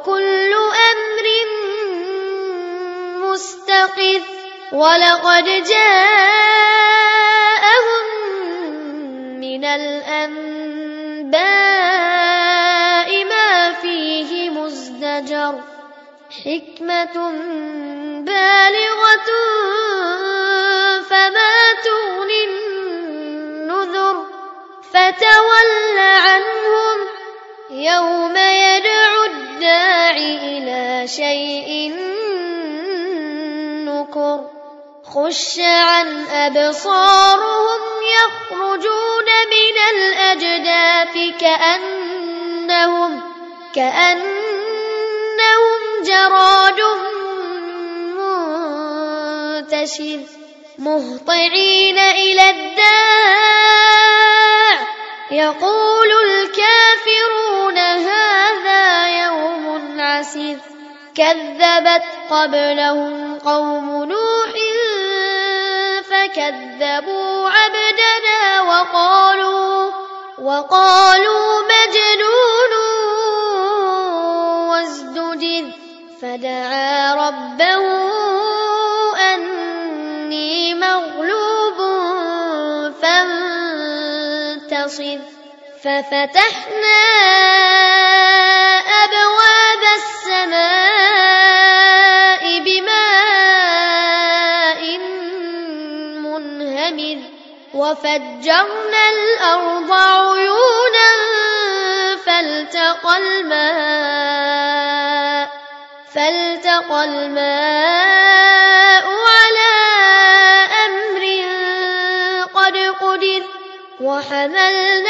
وكل أمر مستقر ولقد جاءهم من الأنباء ما فيه مزدجر حكمة بالغة فما تغني النذر فتول عنهم يوم شيء نكر خش عن أبصارهم يخرجون من الأجداث كأنهم كأنهم جراد منتشر مهطعين إلى الداع. يقول كذبت قبلهم قوم نوح فكذبوا عبدنا وقالوا وقالوا مجنون وازدجر فدعا ربه أني مغلوب فانتصر ففتحنا وفجرنا الأرض عيونا فالتقى الماء فالتقى الماء على أمر قد قدر وحملناه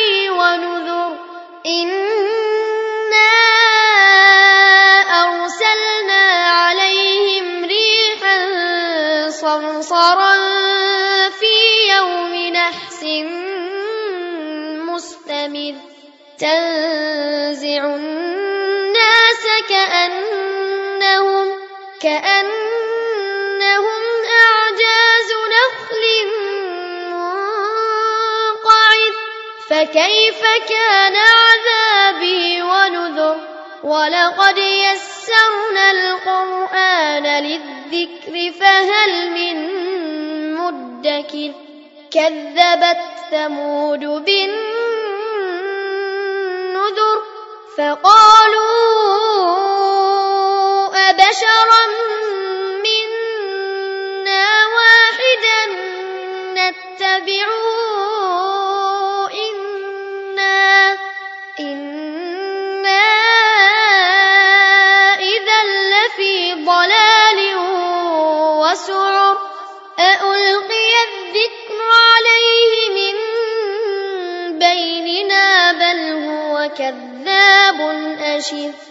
كأنهم كأنهم أعجاز نخل منقعر فكيف كان عذابي ونذر؟ ولقد يسرنا القرآن للذكر فهل من مدكر؟ كذبت ثمود بالنذر فقالوا أبشرا منا واحدا نتبعه إنا إنا إذا لفي ضلال وسعر أألقي الذكر عليه من بيننا بل هو كذاب أشر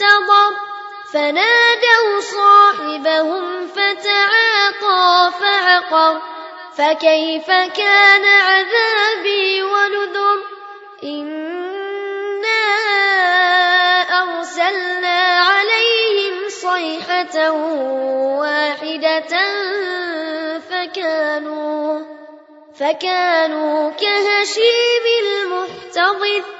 محتضر فنادوا صاحبهم فتعاطى فعقر. فكيف كان عذابي ونذر؟ إنا أرسلنا عليهم صيحة واحدة فكانوا فكانوا كهشيم المحتضر.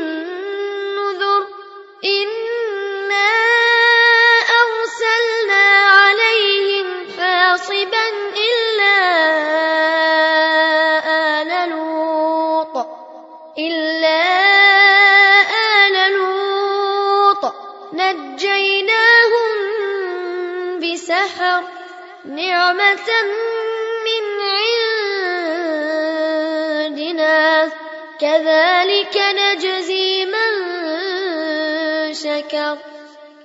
بسحر نعمة من عندنا. كذلك نجزي من شكر.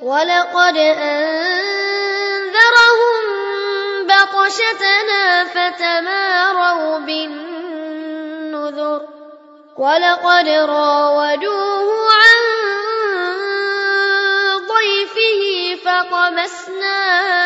ولقد أنذرهم بطشتنا فتماروا بالنذر. ولقد راودوه عن ضيفه فطمسنا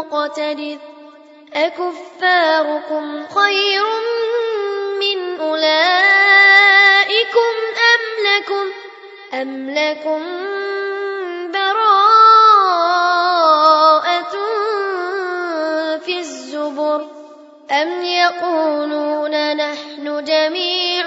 مقتدر. أكفاركم خير من أولئكم أم لكم أم لكم براءة في الزبر. أم يقولون نحن جميع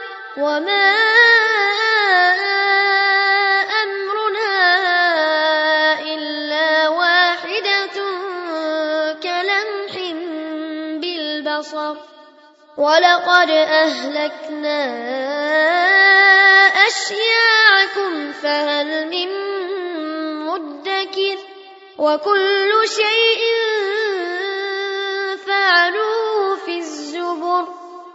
وما أمرنا إلا واحدة كلمح بالبصر ولقد أهلكنا أشياعكم فهل من مدكر وكل شيء